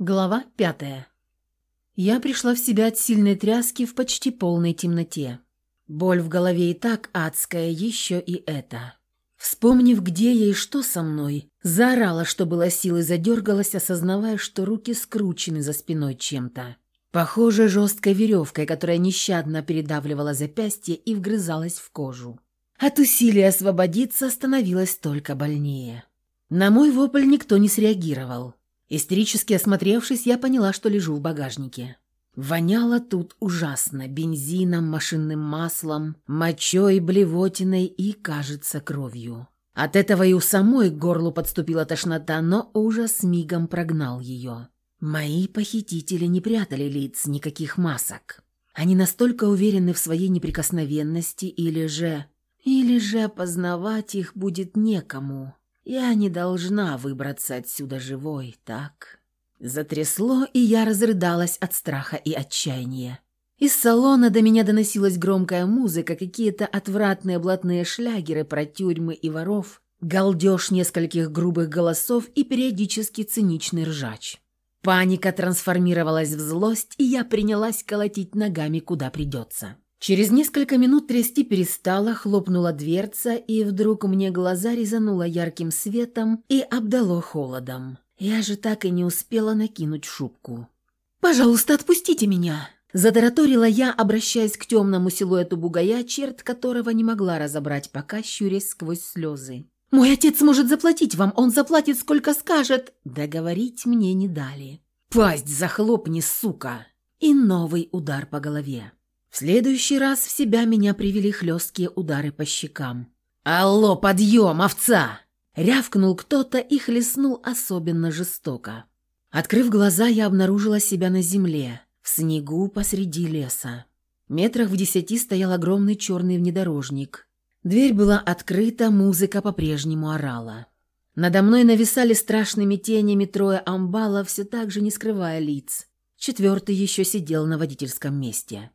Глава пятая. Я пришла в себя от сильной тряски в почти полной темноте. Боль в голове и так адская, еще и это. Вспомнив, где я и что со мной, заорала, что было силы, задергалась, осознавая, что руки скручены за спиной чем-то. Похоже, жесткой веревкой, которая нещадно передавливала запястье и вгрызалась в кожу. От усилия освободиться становилось только больнее. На мой вопль никто не среагировал. Истерически осмотревшись, я поняла, что лежу в багажнике. Воняло тут ужасно бензином, машинным маслом, мочой, блевотиной и, кажется, кровью. От этого и у самой к горлу подступила тошнота, но ужас мигом прогнал ее. Мои похитители не прятали лиц, никаких масок. Они настолько уверены в своей неприкосновенности или же... Или же опознавать их будет некому. Я не должна выбраться отсюда живой, так? Затрясло, и я разрыдалась от страха и отчаяния. Из салона до меня доносилась громкая музыка, какие-то отвратные блатные шлягеры про тюрьмы и воров, галдеж нескольких грубых голосов и периодически циничный ржач. Паника трансформировалась в злость, и я принялась колотить ногами, куда придется. Через несколько минут трясти перестала, хлопнула дверца, и вдруг мне глаза резануло ярким светом и обдало холодом. Я же так и не успела накинуть шубку. «Пожалуйста, отпустите меня!» Затараторила я, обращаясь к темному силуэту бугая, черт которого не могла разобрать, пока щурясь сквозь слезы. «Мой отец может заплатить вам, он заплатит, сколько скажет!» Договорить мне не дали. «Пасть захлопни, сука!» И новый удар по голове. В следующий раз в себя меня привели хлесткие удары по щекам. «Алло, подъем, овца!» Рявкнул кто-то и хлестнул особенно жестоко. Открыв глаза, я обнаружила себя на земле, в снегу посреди леса. Метрах в десяти стоял огромный черный внедорожник. Дверь была открыта, музыка по-прежнему орала. Надо мной нависали страшными тенями трое амбалов, все так же не скрывая лиц. Четвертый еще сидел на водительском месте.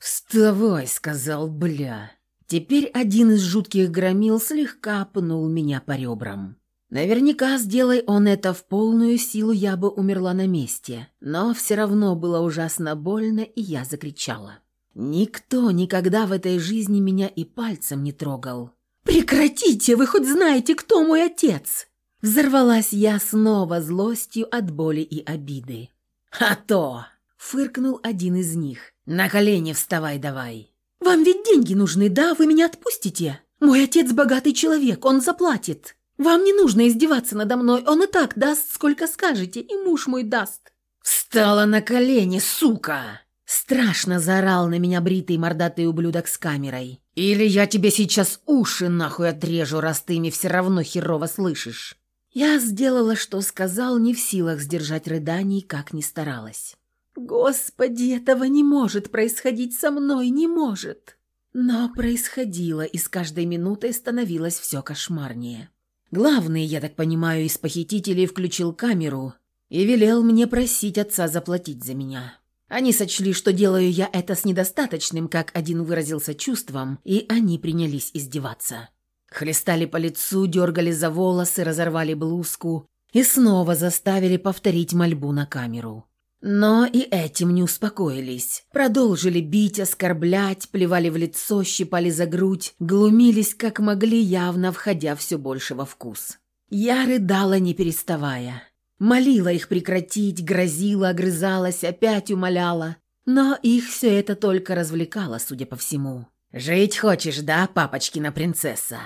«Вставай!» — сказал бля. Теперь один из жутких громил слегка пнул меня по ребрам. Наверняка, сделай он это в полную силу, я бы умерла на месте. Но все равно было ужасно больно, и я закричала. Никто никогда в этой жизни меня и пальцем не трогал. «Прекратите! Вы хоть знаете, кто мой отец?» Взорвалась я снова злостью от боли и обиды. «А то!» — фыркнул один из них. «На колени вставай давай!» «Вам ведь деньги нужны, да? Вы меня отпустите? Мой отец богатый человек, он заплатит. Вам не нужно издеваться надо мной, он и так даст, сколько скажете, и муж мой даст». «Встала на колени, сука!» Страшно заорал на меня бритый мордатый ублюдок с камерой. «Или я тебе сейчас уши нахуй отрежу, раз ты ими все равно херово слышишь». Я сделала, что сказал, не в силах сдержать рыданий, как ни старалась. Господи, этого не может происходить со мной, не может. Но происходило, и с каждой минутой становилось все кошмарнее. Главный, я так понимаю, из похитителей включил камеру и велел мне просить отца заплатить за меня. Они сочли, что делаю я это с недостаточным, как один выразился чувством, и они принялись издеваться. Хлестали по лицу, дергали за волосы, разорвали блузку и снова заставили повторить мольбу на камеру. Но и этим не успокоились. Продолжили бить, оскорблять, плевали в лицо, щипали за грудь, глумились как могли, явно входя все больше во вкус. Я рыдала, не переставая. Молила их прекратить, грозила, огрызалась, опять умоляла. Но их все это только развлекало, судя по всему. «Жить хочешь, да, папочкина принцесса?»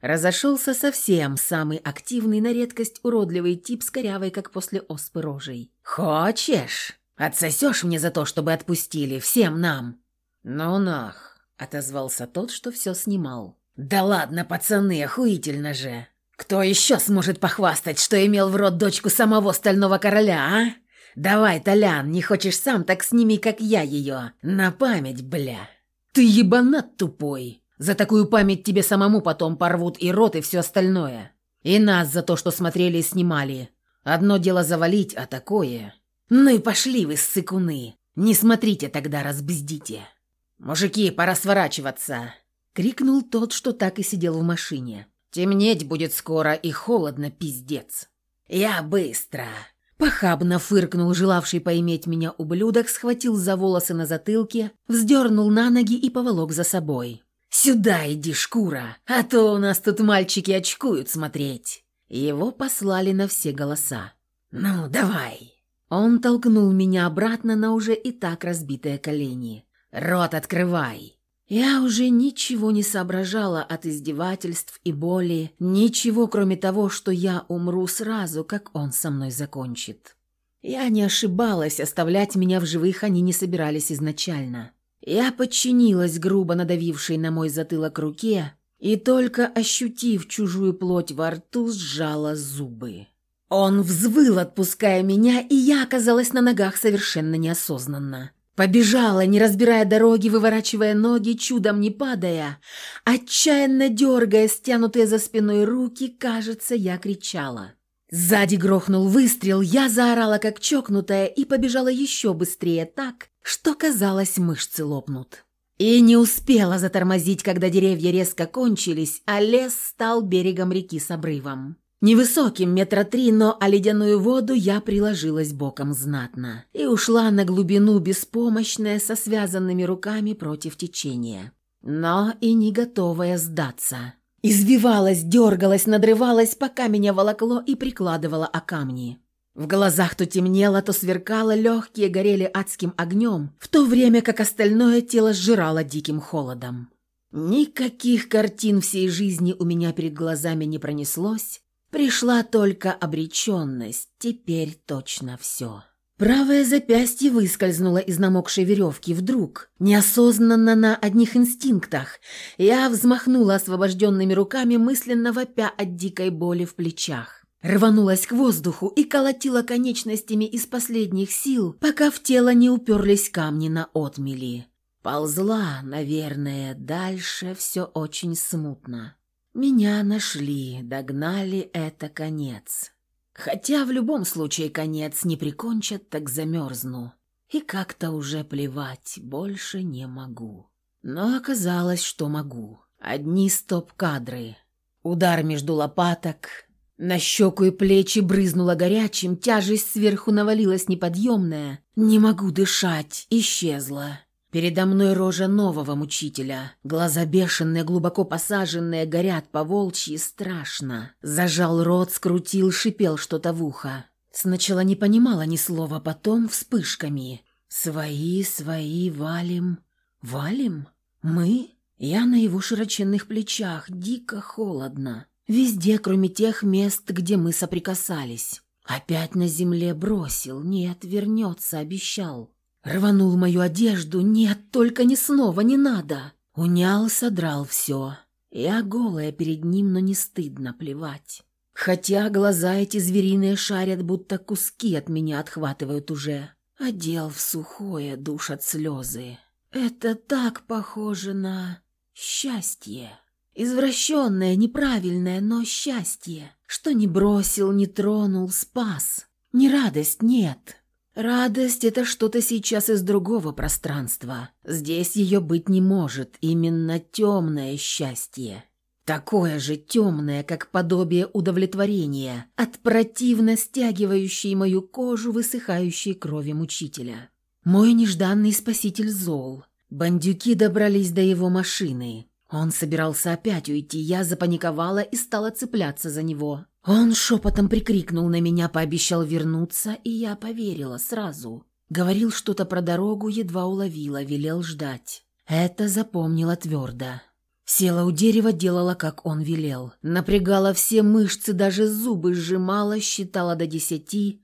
Разошелся совсем самый активный, на редкость уродливый тип с корявой, как после оспы рожей. «Хочешь? Отсосешь мне за то, чтобы отпустили, всем нам?» «Ну нах», — отозвался тот, что все снимал. «Да ладно, пацаны, охуительно же! Кто еще сможет похвастать, что имел в рот дочку самого Стального Короля, а? Давай, Толян, не хочешь сам, так сними, как я ее. На память, бля!» «Ты ебанат тупой!» За такую память тебе самому потом порвут и рот, и все остальное. И нас за то, что смотрели и снимали. Одно дело завалить, а такое... Ну и пошли вы, ссыкуны. Не смотрите тогда, разбздите. Мужики, пора сворачиваться. Крикнул тот, что так и сидел в машине. Темнеть будет скоро и холодно, пиздец. Я быстро. Похабно фыркнул желавший поиметь меня ублюдок, схватил за волосы на затылке, вздернул на ноги и поволок за собой. «Сюда иди, шкура, а то у нас тут мальчики очкуют смотреть». Его послали на все голоса. «Ну, давай!» Он толкнул меня обратно на уже и так разбитые колени. «Рот открывай!» Я уже ничего не соображала от издевательств и боли, ничего кроме того, что я умру сразу, как он со мной закончит. Я не ошибалась, оставлять меня в живых они не собирались изначально. Я подчинилась грубо надавившей на мой затылок руке и только ощутив чужую плоть во рту, сжала зубы. Он взвыл, отпуская меня, и я оказалась на ногах совершенно неосознанно. Побежала, не разбирая дороги, выворачивая ноги, чудом не падая. Отчаянно дергая стянутые за спиной руки, кажется, я кричала. Сзади грохнул выстрел, я заорала как чокнутая и побежала еще быстрее так, что, казалось, мышцы лопнут. И не успела затормозить, когда деревья резко кончились, а лес стал берегом реки с обрывом. Невысоким, метра три, но о ледяную воду я приложилась боком знатно и ушла на глубину беспомощная со связанными руками против течения, но и не готовая сдаться. Извивалась, дергалась, надрывалась, пока меня волокло и прикладывала о камни. В глазах то темнело, то сверкало, легкие горели адским огнем, в то время как остальное тело сжирало диким холодом. Никаких картин всей жизни у меня перед глазами не пронеслось, Пришла только обреченность, теперь точно все. Правое запястье выскользнуло из намокшей веревки вдруг, неосознанно на одних инстинктах. Я взмахнула освобожденными руками, мысленно вопя от дикой боли в плечах. Рванулась к воздуху и колотила конечностями из последних сил, пока в тело не уперлись камни на отмели. Ползла, наверное, дальше все очень смутно. Меня нашли, догнали, это конец. Хотя в любом случае конец не прикончат, так замерзну. И как-то уже плевать, больше не могу. Но оказалось, что могу. Одни стоп-кадры. Удар между лопаток. На щеку и плечи брызнуло горячим, тяжесть сверху навалилась неподъемная. Не могу дышать, исчезла. Передо мной рожа нового мучителя. Глаза бешеные, глубоко посаженные, горят по волчьи, страшно. Зажал рот, скрутил, шипел что-то в ухо. Сначала не понимала ни слова, потом вспышками. «Свои, свои, валим». «Валим? Мы?» Я на его широченных плечах, дико холодно. Везде, кроме тех мест, где мы соприкасались. Опять на земле бросил. Нет, вернется, обещал. Рванул мою одежду. Нет, только не снова, не надо. Унял, содрал все. Я голая перед ним, но не стыдно плевать. Хотя глаза эти звериные шарят, будто куски от меня отхватывают уже. Одел в сухое, душат слезы. Это так похоже на счастье. Извращенное, неправильное, но счастье. Что не бросил, не тронул, спас. Не радость, нет. Радость — это что-то сейчас из другого пространства. Здесь ее быть не может, именно темное счастье. Такое же темное, как подобие удовлетворения от противно стягивающей мою кожу высыхающей крови мучителя. Мой нежданный спаситель зол. Бандюки добрались до его машины. Он собирался опять уйти, я запаниковала и стала цепляться за него. Он шепотом прикрикнул на меня, пообещал вернуться, и я поверила сразу. Говорил что-то про дорогу, едва уловила, велел ждать. Это запомнила твердо. Села у дерева, делала, как он велел. Напрягала все мышцы, даже зубы сжимала, считала до десяти.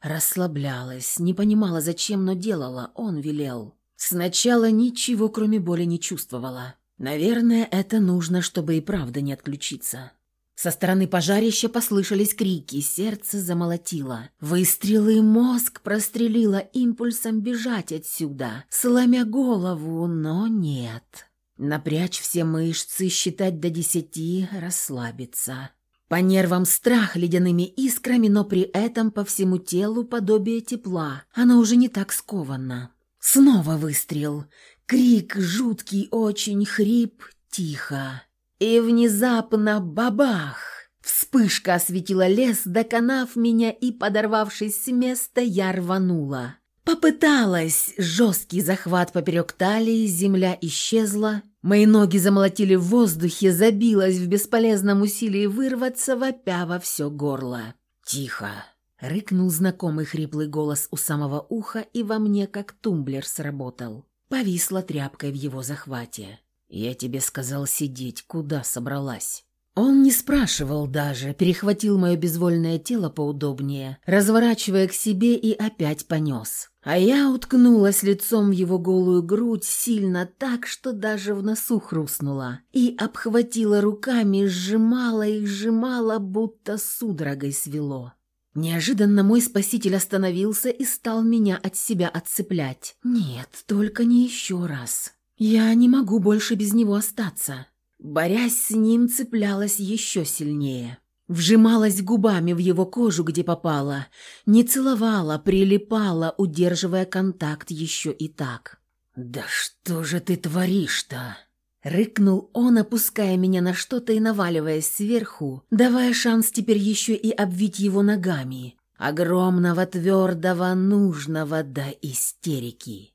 Расслаблялась, не понимала, зачем, но делала, он велел. Сначала ничего, кроме боли, не чувствовала. Наверное, это нужно, чтобы и правда не отключиться. Со стороны пожарища послышались крики, сердце замолотило. Выстрелы, мозг прострелило импульсом бежать отсюда, сломя голову, но нет. Напрячь все мышцы, считать до десяти, расслабиться. По нервам страх ледяными искрами, но при этом по всему телу подобие тепла. Оно уже не так сковано. Снова выстрел. Крик жуткий, очень хрип, тихо. И внезапно бабах! Вспышка! Осветила лес, доконав меня и, подорвавшись с места, я рванула. Попыталась. Жесткий захват поперек талии, земля исчезла. Мои ноги замолотили в воздухе, забилась в бесполезном усилии вырваться, вопя во все горло. «Тихо!» — рыкнул знакомый хриплый голос у самого уха, и во мне как тумблер сработал. Повисла тряпкой в его захвате. «Я тебе сказал сидеть, куда собралась?» Он не спрашивал даже, перехватил мое безвольное тело поудобнее, разворачивая к себе и опять понес. А я уткнулась лицом в его голую грудь сильно так, что даже в носу хрустнула, и обхватила руками, сжимала их, сжимала, будто судорогой свело. Неожиданно мой спаситель остановился и стал меня от себя отцеплять. «Нет, только не еще раз. Я не могу больше без него остаться». Борясь с ним, цеплялась еще сильнее. Вжималась губами в его кожу, где попала, не целовала, прилипала, удерживая контакт еще и так. «Да что же ты творишь-то?» Рыкнул он, опуская меня на что-то и наваливаясь сверху, давая шанс теперь еще и обвить его ногами. Огромного, твердого, нужного до истерики.